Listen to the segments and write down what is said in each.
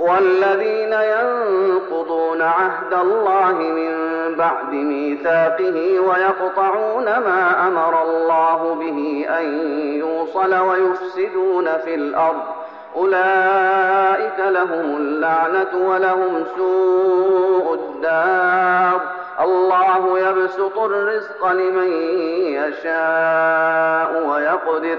والذين ينقضون عهد الله من بعد ميثاقه ويقطعون ما أمر الله به أن يوصل ويفسدون في الأرض. أولئك لهم اللعنة ولهم سوء الدار. الله يبسط الرزق لمن يشاء ويقدر.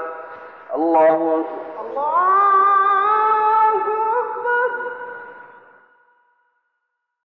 الله أكبر